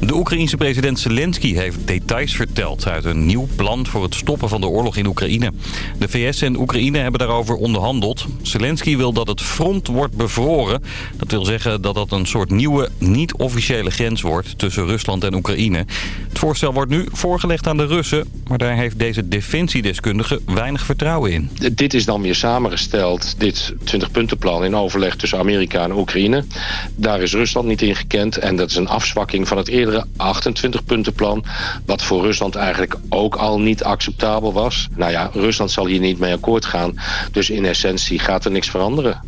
De Oekraïense president Zelensky heeft details verteld uit een nieuw plan voor het stoppen van de oorlog in Oekraïne. De VS en Oekraïne hebben daarover onderhandeld. Zelensky wil dat het front wordt bevroren. Dat wil zeggen dat dat een soort nieuwe, niet-officiële grens wordt tussen Rusland en Oekraïne. Het voorstel wordt nu voorgelegd aan de Russen, maar daar heeft deze defensiedeskundige weinig vertrouwen in. Dit is dan weer samengesteld, dit 20-puntenplan in overleg tussen Amerika en Oekraïne. Daar is Rusland niet in gekend en dat is een afzwakking van het eerdere 28-puntenplan... wat voor Rusland eigenlijk ook al niet acceptabel was. Nou ja, Rusland zal hier niet mee akkoord gaan, dus in essentie gaat er niks veranderen.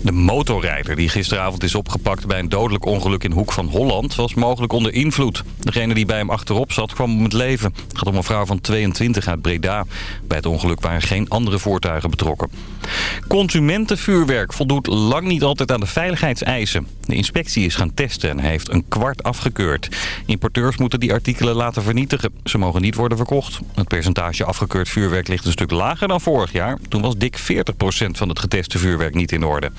De motorrijder die gisteravond is opgepakt bij een dodelijk ongeluk in Hoek van Holland... was mogelijk onder invloed. Degene die bij hem achterop zat kwam om het leven. Het gaat om een vrouw van 22 uit Breda. Bij het ongeluk waren geen andere voertuigen betrokken. Consumentenvuurwerk voldoet lang niet altijd aan de veiligheidseisen. De inspectie is gaan testen en heeft een kwart afgekeurd. Importeurs moeten die artikelen laten vernietigen. Ze mogen niet worden verkocht. Het percentage afgekeurd vuurwerk ligt een stuk lager dan vorig jaar. Toen was dik 40% van het geteste vuurwerk niet in orde.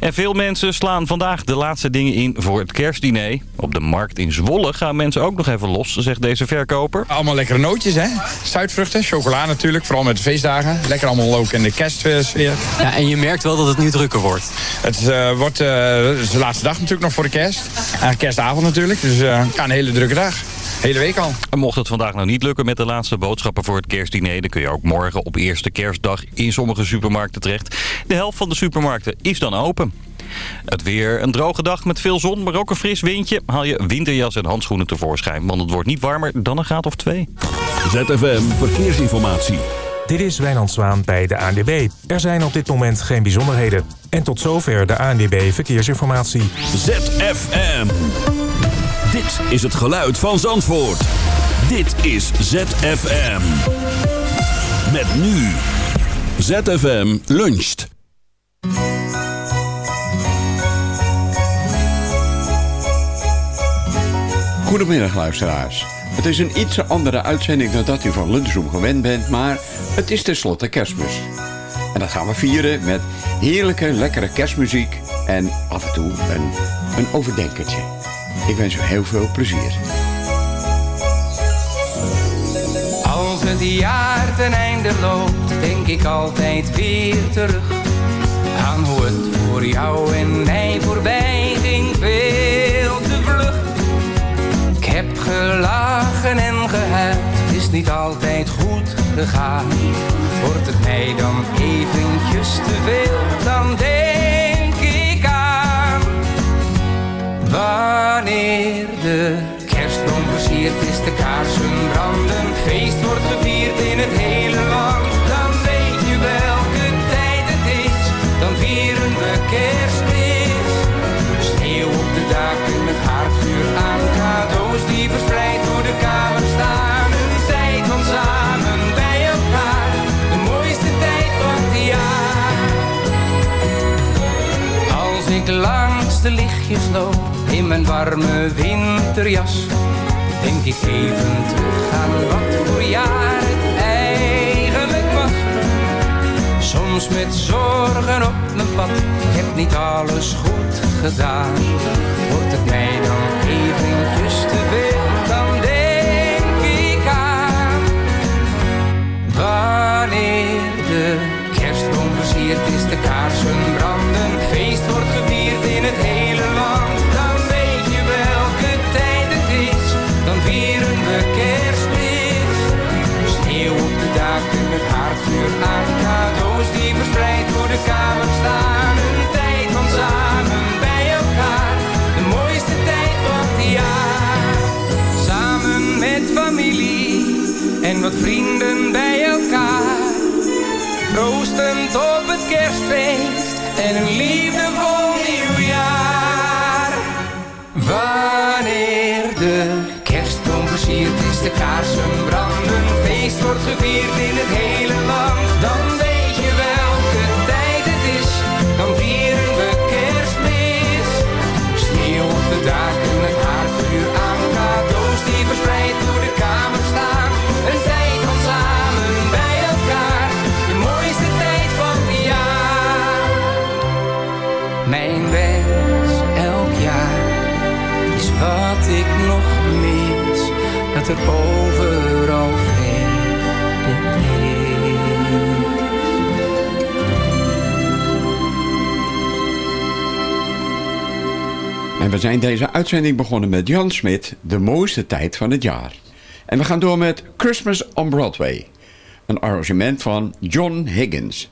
En veel mensen slaan vandaag de laatste dingen in voor het kerstdiner. Op de markt in Zwolle gaan mensen ook nog even los, zegt deze verkoper. Allemaal lekkere nootjes, hè? Zuidvruchten, chocola natuurlijk, vooral met de feestdagen. Lekker allemaal ook in de kerstsfeer. Ja, en je merkt wel dat het nu drukker wordt. Het uh, wordt uh, de laatste dag natuurlijk nog voor de kerst. En kerstavond natuurlijk, dus uh, ja, een hele drukke dag. Hele week al. En mocht het vandaag nou niet lukken met de laatste boodschappen voor het kerstdiner... dan kun je ook morgen op eerste kerstdag in sommige supermarkten terecht. De helft van de supermarkten is dan open. Het weer een droge dag met veel zon, maar ook een fris windje. Haal je winterjas en handschoenen tevoorschijn, want het wordt niet warmer dan een graad of twee. ZFM Verkeersinformatie. Dit is Wijnand Zwaan bij de ANDB. Er zijn op dit moment geen bijzonderheden. En tot zover de ANDB Verkeersinformatie. ZFM. Dit is het geluid van Zandvoort. Dit is ZFM. Met nu. ZFM luncht. Goedemiddag luisteraars. Het is een iets andere uitzending dan dat u van Lunchroom gewend bent, maar het is tenslotte kerstmis. En dat gaan we vieren met heerlijke, lekkere kerstmuziek en af en toe een, een overdenkertje. Ik wens u heel veel plezier. Als het jaar ten einde loopt, denk ik altijd weer terug. Aan hoe het voor jou en mij voorbij gelachen en gehuild, het is niet altijd goed gegaan. Wordt het mij dan eventjes te veel, dan denk ik aan Wanneer de kerstboom versierd is, de kaarsen branden, feest wordt gevierd in het hele land. Dan weet je welke tijd het is, dan vieren we kerstmis. Langs de lichtjes loop in mijn warme winterjas. Denk ik even terug aan wat voor jaar het eigenlijk was. Soms met zorgen op mijn pad, ik heb niet alles goed gedaan. Wordt het mij haardvuur aan. Cadeaus die verspreid door de kamer staan. Een tijd van samen bij elkaar. De mooiste tijd van het jaar. Samen met familie en wat vrienden bij elkaar. Roostend op het kerstfeest en een liefdevol nieuwjaar. Wanneer de kerstboom versierd is, de kaarsen branden, feest wordt gevierd in het hele land. Dan weet je welke tijd het is, dan vieren we kerstmis. Sneeuw op de daken, het haardvuur aan, cadeaus die verspreid door de kamer staan. Een tijd van samen bij elkaar, de mooiste tijd van het jaar. Mijn wens elk jaar is wat ik nog mis, dat er over we zijn deze uitzending begonnen met Jan Smit, de mooiste tijd van het jaar. En we gaan door met Christmas on Broadway. Een arrangement van John Higgins.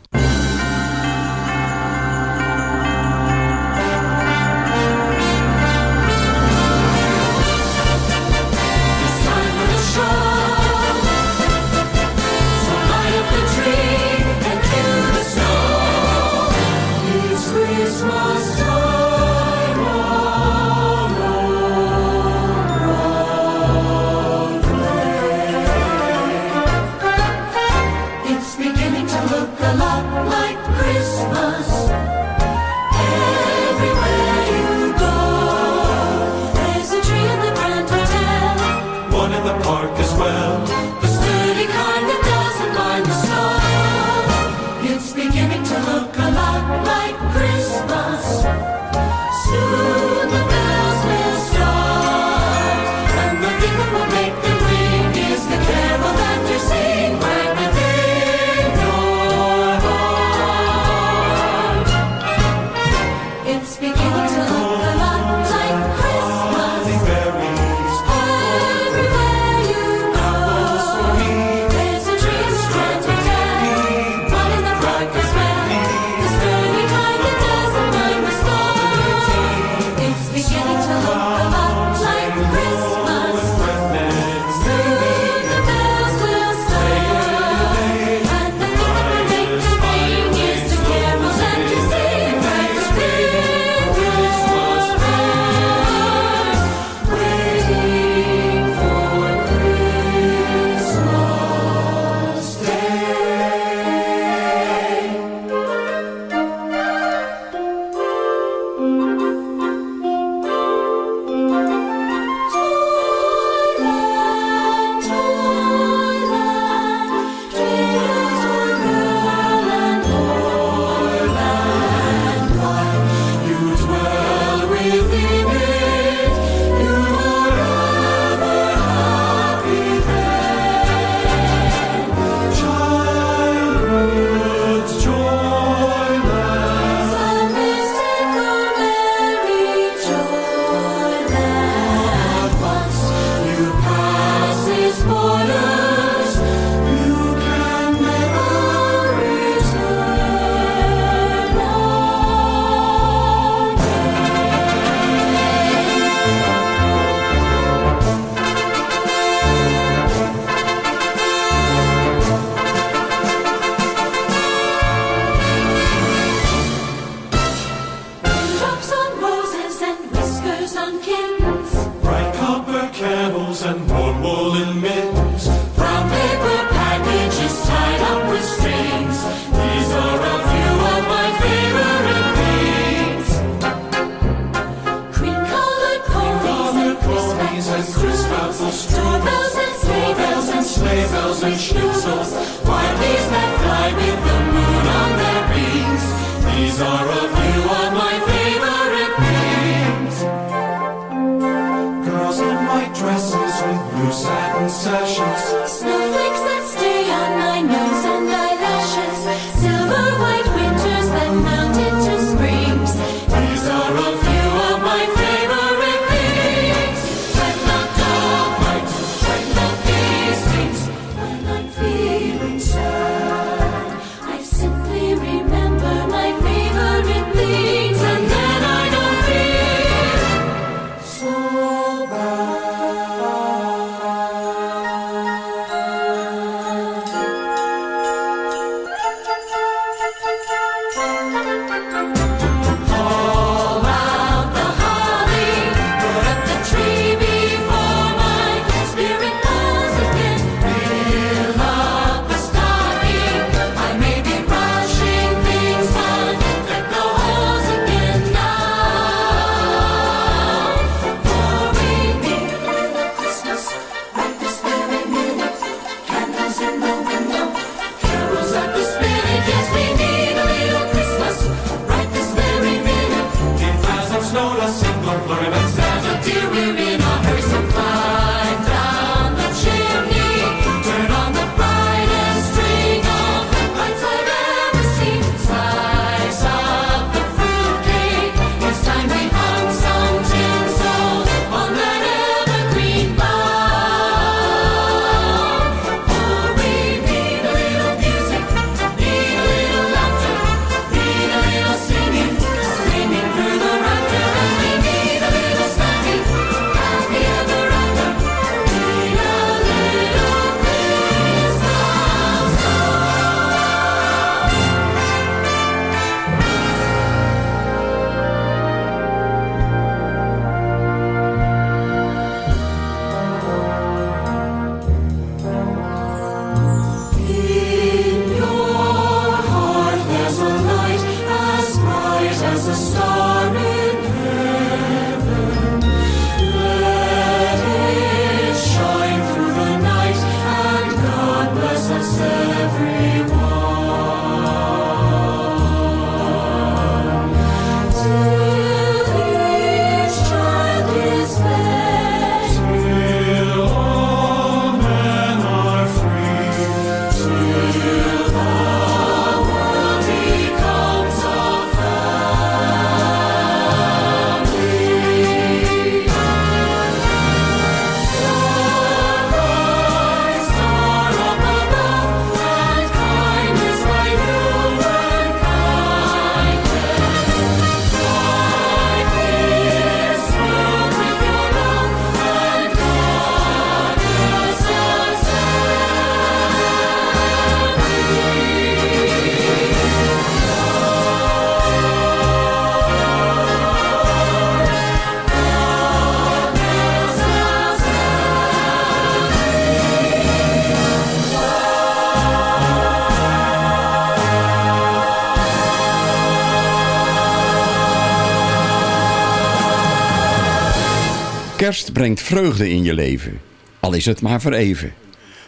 brengt vreugde in je leven, al is het maar voor even.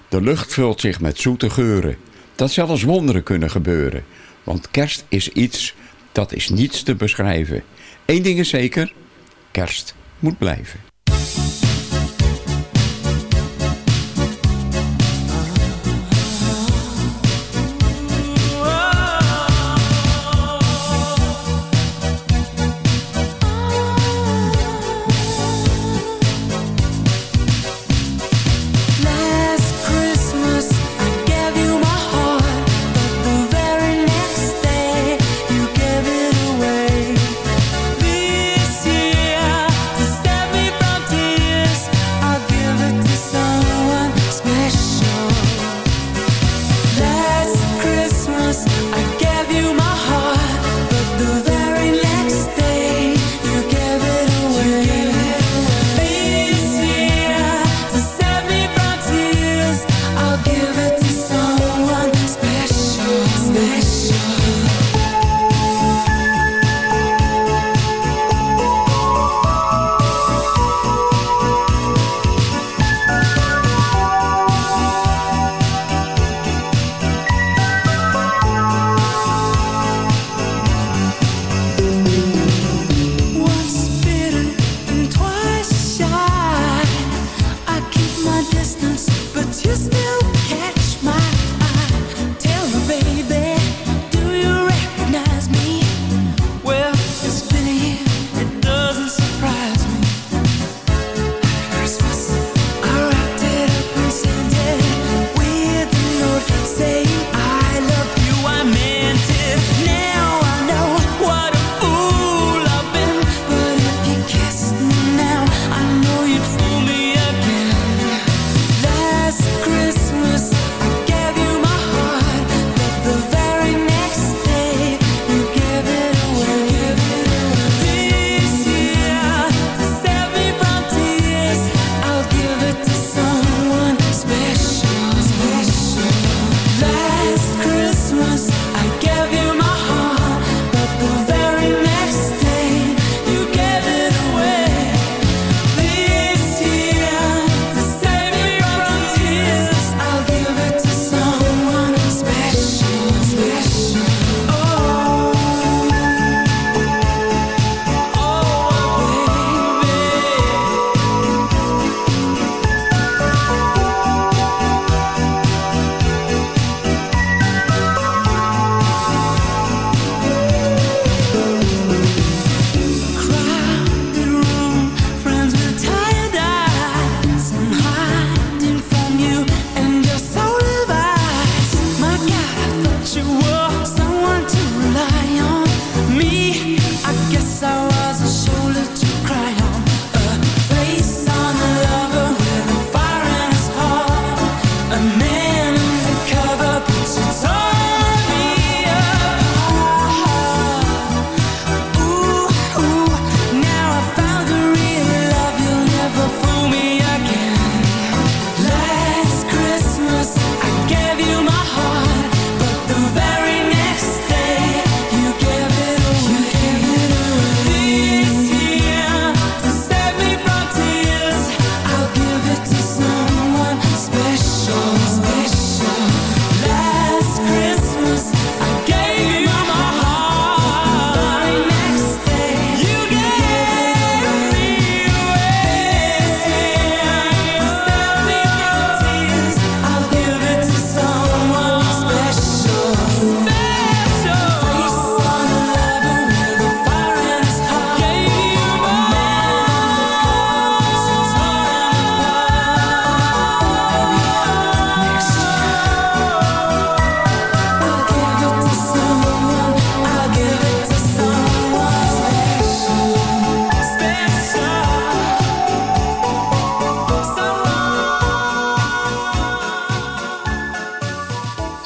De lucht vult zich met zoete geuren, dat zelfs wonderen kunnen gebeuren. Want kerst is iets, dat is niets te beschrijven. Eén ding is zeker, kerst moet blijven.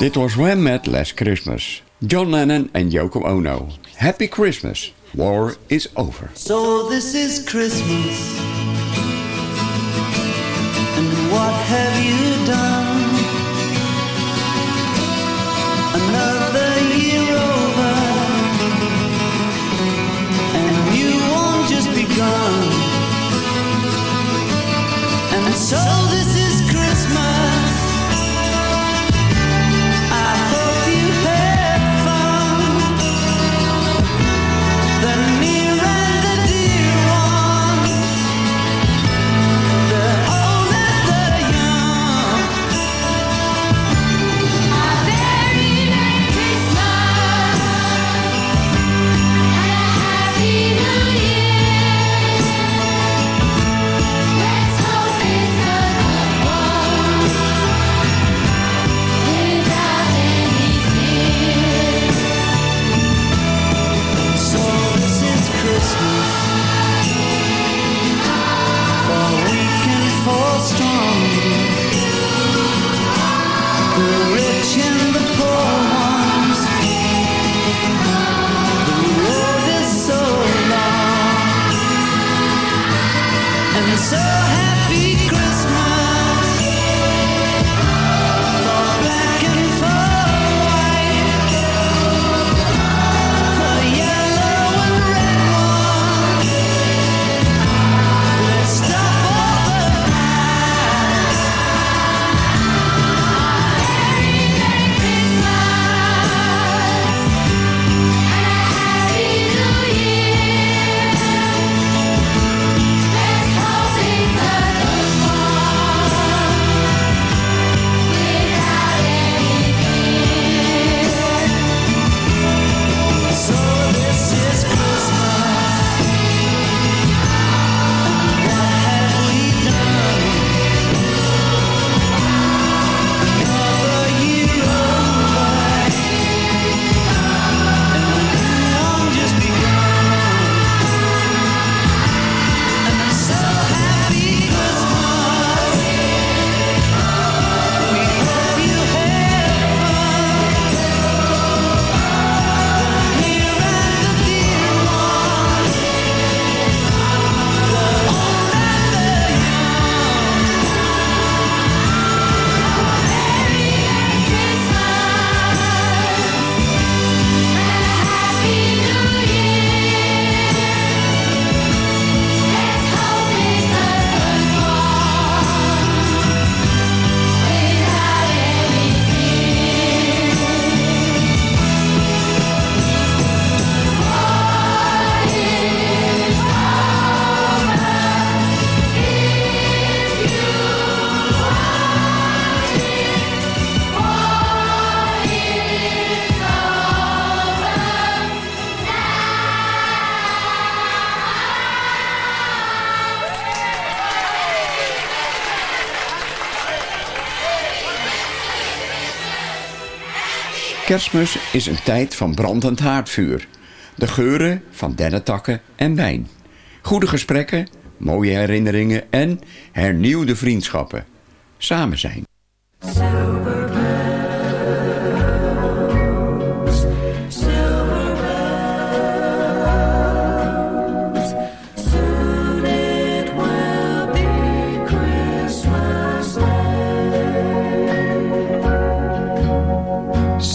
Dit was Wham met Last Christmas. John Lennon en Yoko Ono. Happy Christmas. War is over. So this is Christmas. And what have you Kerstmis is een tijd van brandend haardvuur. De geuren van dennetakken en wijn. Goede gesprekken, mooie herinneringen en hernieuwde vriendschappen. Samen zijn.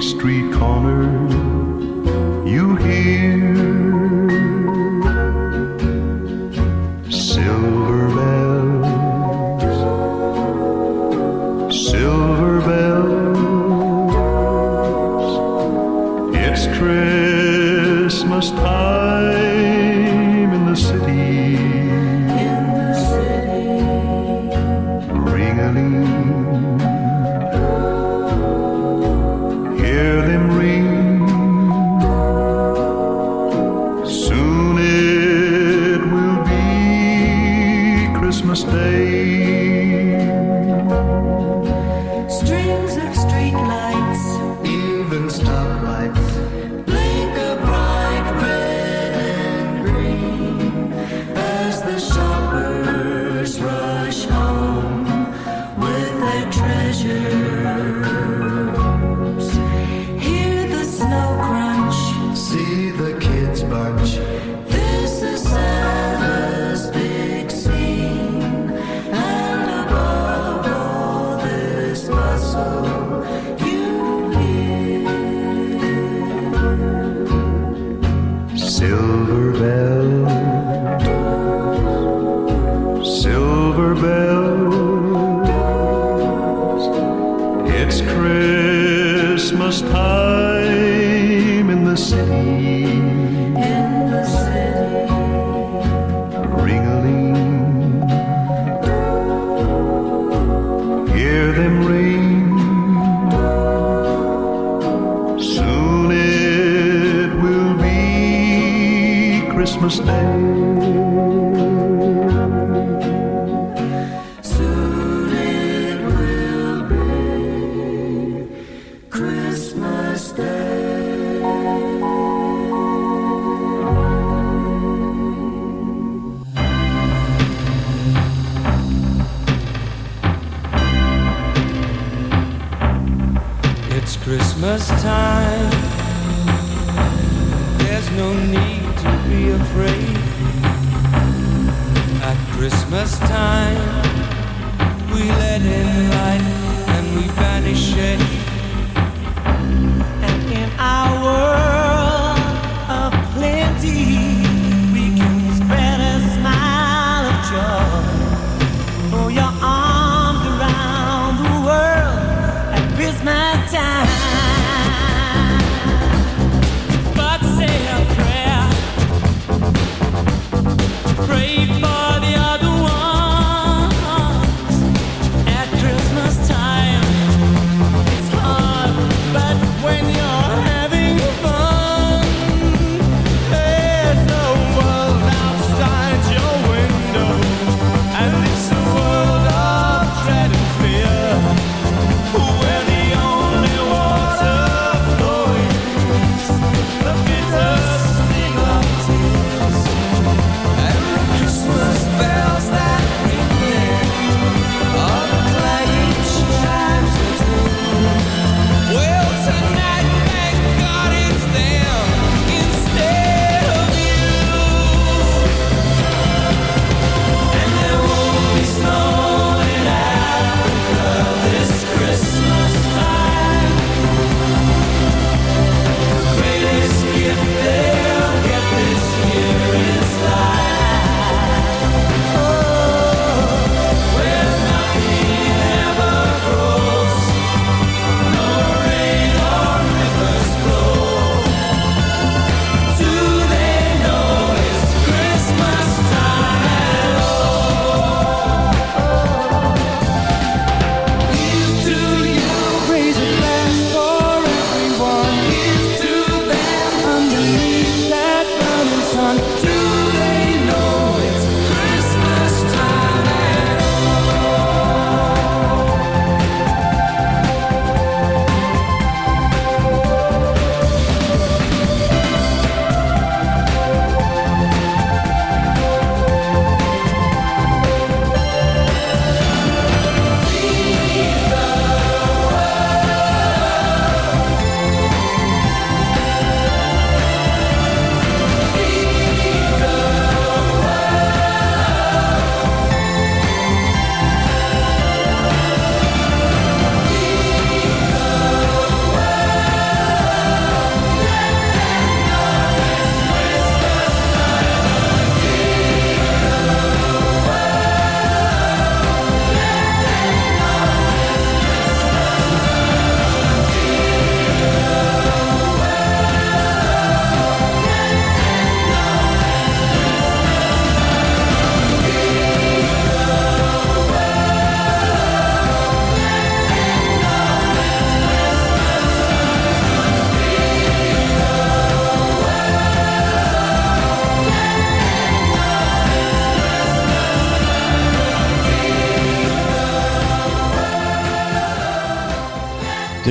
street corners.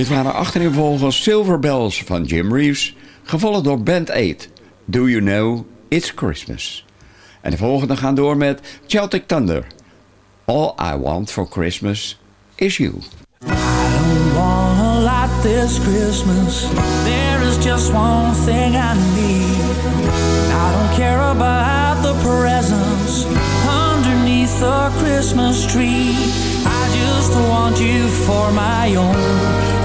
Dit waren achtereenvolgens Silver Bells van Jim Reeves, gevolgd door Band 8, Do You Know It's Christmas. En de volgende gaan door met Celtic Thunder, All I Want for Christmas is You. want a this Christmas. There is just one thing I need. I don't care about the presents underneath the Christmas tree. I just want you for my own,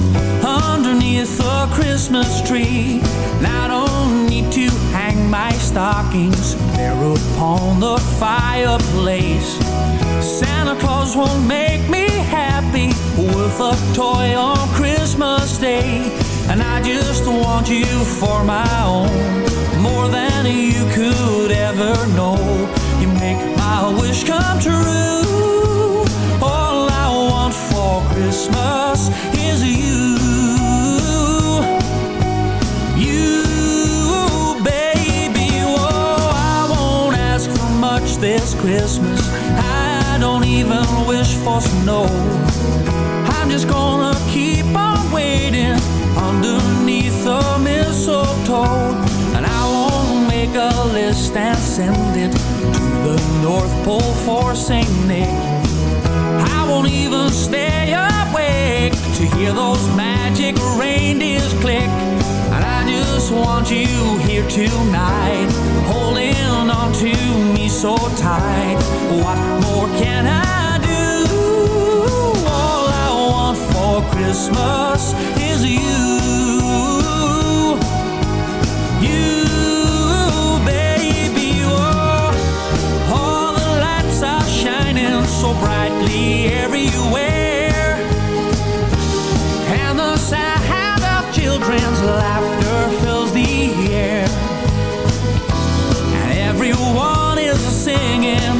underneath the Christmas tree. I don't need to hang my stockings there upon the fireplace. Santa Claus won't make me happy with a toy on Christmas Day. And I just want you for my own, more than you could ever know. You make my wish come true. Christmas is you. You, baby, oh, I won't ask for much this Christmas. I don't even wish for snow. I'm just gonna keep on waiting underneath the mistletoe. And I won't make a list and send it to the North Pole for St. Nick. I won't even stay awake to hear those magic reindeers click. And I just want you here tonight, holding on to me so tight. What more can I do? All I want for Christmas is you. So brightly everywhere. And the sound of children's laughter fills the air. And everyone is singing.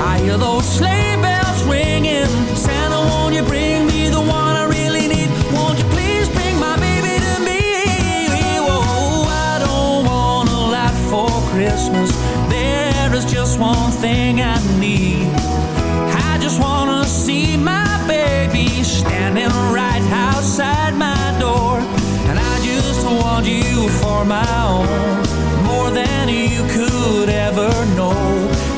I hear those sleigh bells ringing. Santa, won't you bring me the one I really need? Won't you please bring my baby to me? Oh, I don't want a lot for Christmas. There is just one thing I need. See my baby standing right outside my door. And I just want you for my own, more than you could ever know.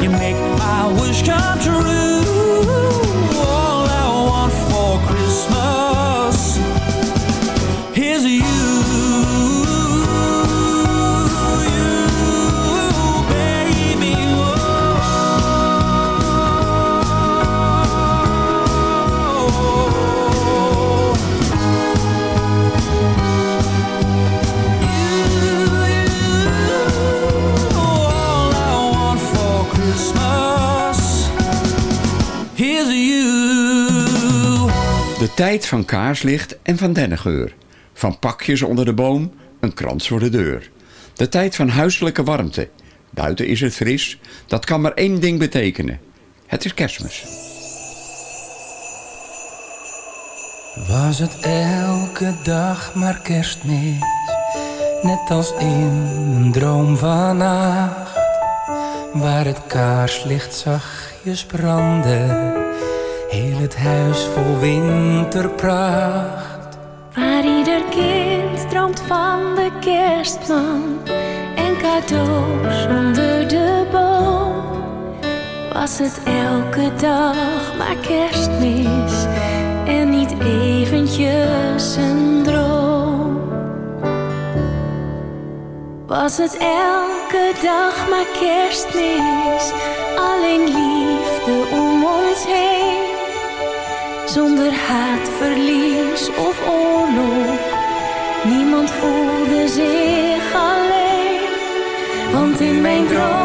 You make my wish come true. Tijd van kaarslicht en van dennengeur. Van pakjes onder de boom, een krans voor de deur. De tijd van huiselijke warmte. Buiten is het fris. Dat kan maar één ding betekenen. Het is kerstmis. Was het elke dag maar kerstmis, net als in een droom vannacht, waar het kaarslicht zachtjes brandde, heel het huis vol winterpracht. Waar ieder kind droomt van de kerstman en cadeaus onder de boom. Was het elke dag maar kerstmis en niet eventjes een droom. Was het elke dag maar kerstmis, alleen liefde om ons heen. Zonder haat, verlies of oorlog. Niemand voelde zich alleen. Want in mijn droom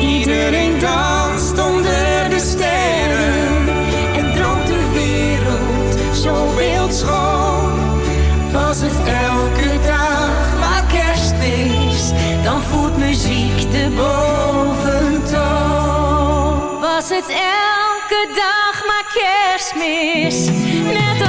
Iedereen danst onder de sterren en droomt de wereld zo beeldschoon. Was het elke dag maar Kerstmis dan voelt muziek de boventoon. Was het elke dag maar kerstmis, net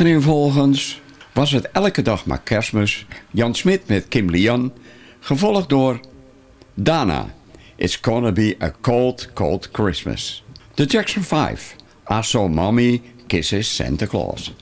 achtereenvolgens. Was het elke dag maar kerstmis. Jan Smit met Kim Lian. Gevolgd door Dana. It's gonna be a cold, cold Christmas. The Jackson 5. I saw mommy kisses Santa Claus.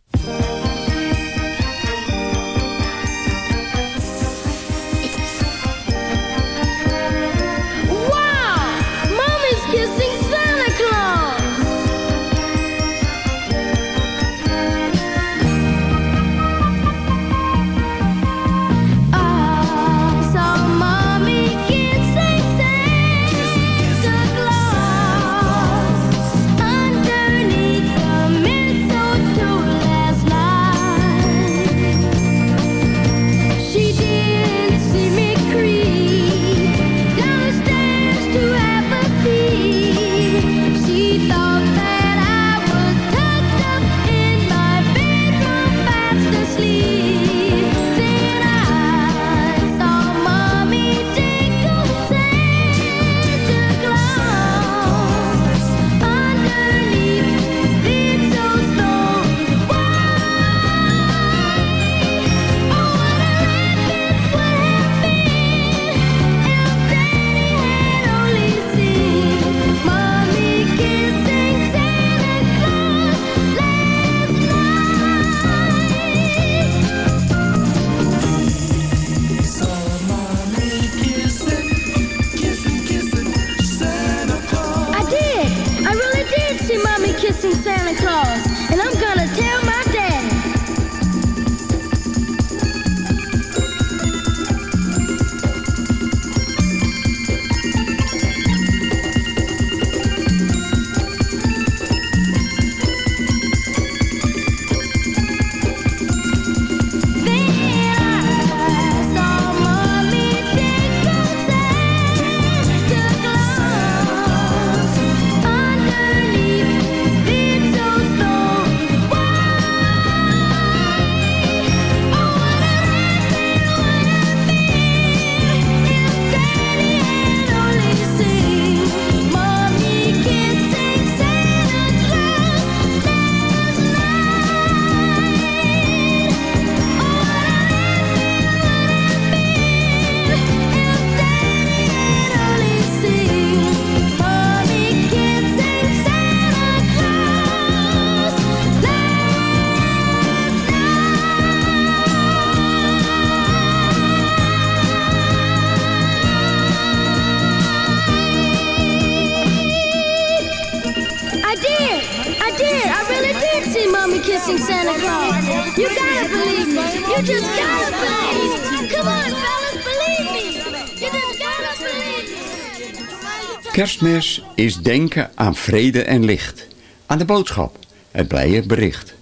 Kerstmis is denken aan vrede en licht. Aan de boodschap, het blije bericht.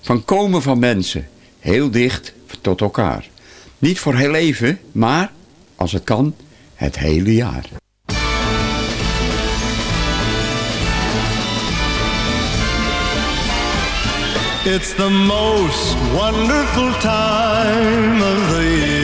Van komen van mensen, heel dicht tot elkaar. Niet voor heel even, maar, als het kan, het hele jaar. It's the most wonderful time of the year.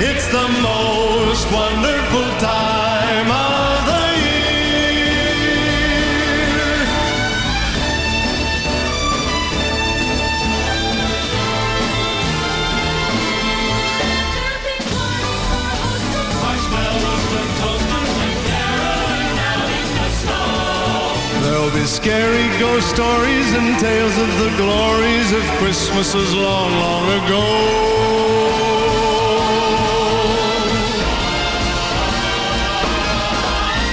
It's the most wonderful time of the year. And. There'll be scary ghost stories and tales of the glories of Christmases long, long ago.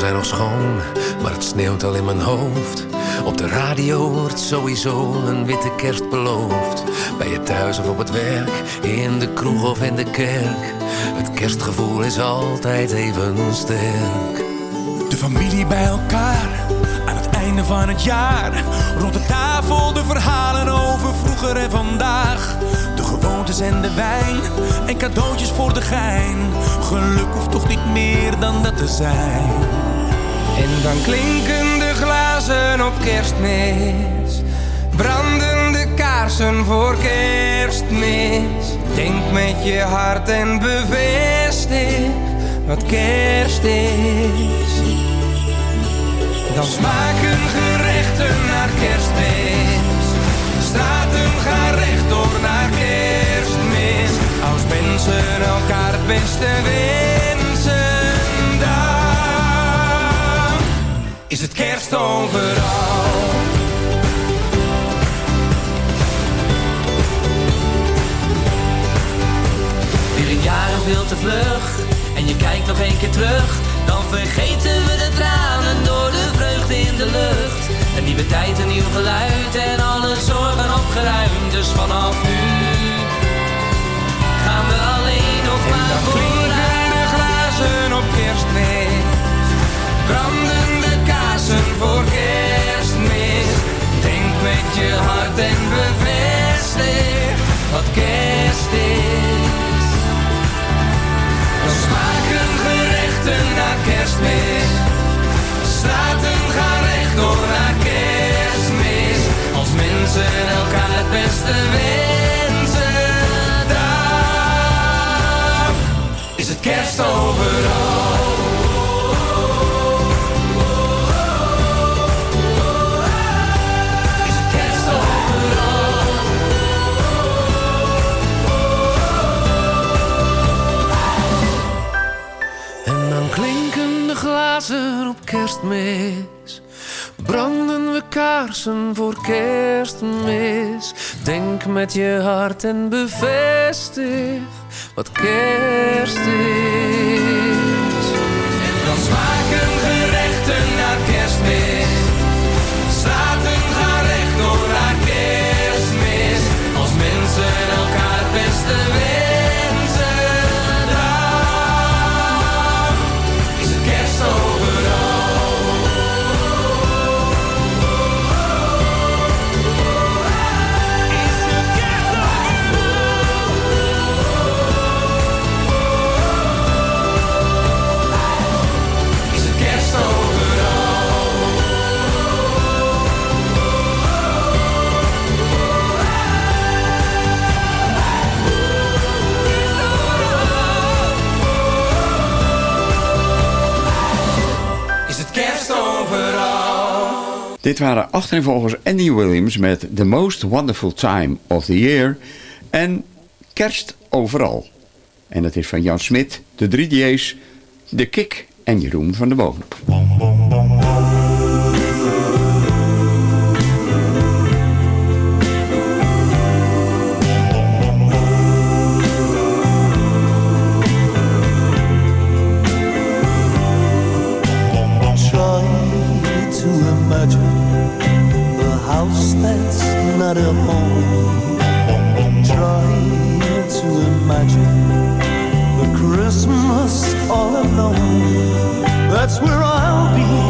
zijn nog schoon, maar het sneeuwt al in mijn hoofd. Op de radio wordt sowieso een witte kerst beloofd. Bij je thuis of op het werk, in de kroeg of in de kerk. Het kerstgevoel is altijd even sterk. De familie bij elkaar aan het einde van het jaar. Rond de tafel de verhalen over vroeger en vandaag. De gewoontes en de wijn en cadeautjes voor de gein. Geluk hoeft toch niet meer dan dat te zijn. En dan klinken de glazen op kerstmis. Branden de kaarsen voor kerstmis. Denk met je hart en bevestig wat kerst is. Dan smaken gerechten naar kerstmis. Straten gaan rechtdoor naar kerstmis. Als mensen elkaar het beste wensen, kerst overal. Weer een jaren veel te vlug En je kijkt nog een keer terug Dan vergeten we de tranen door de vreugde in de lucht Een nieuwe tijd, een nieuw geluid En alle zorgen opgeruimd Dus vanaf nu Gaan we alleen nog maar de glazen op kerstmis. Branden voor kerstmis. Denk met je hart en bevestig wat kerst is. Dan smaken gerechten naar kerstmis. Straten gaan rechtdoor naar kerstmis. Als mensen elkaar het beste wensen, dan is het kerst overal. Kerstmis. Branden we kaarsen voor kerstmis. Denk met je hart en bevestig wat kerst is. Dit waren achtereenvolgens Andy Williams met The Most Wonderful Time of the Year en Kerst Overal. En dat is van Jan Smit, de 3D's, De Kik en Jeroen van der Boom. Imagine a Christmas all alone. That's where I'll be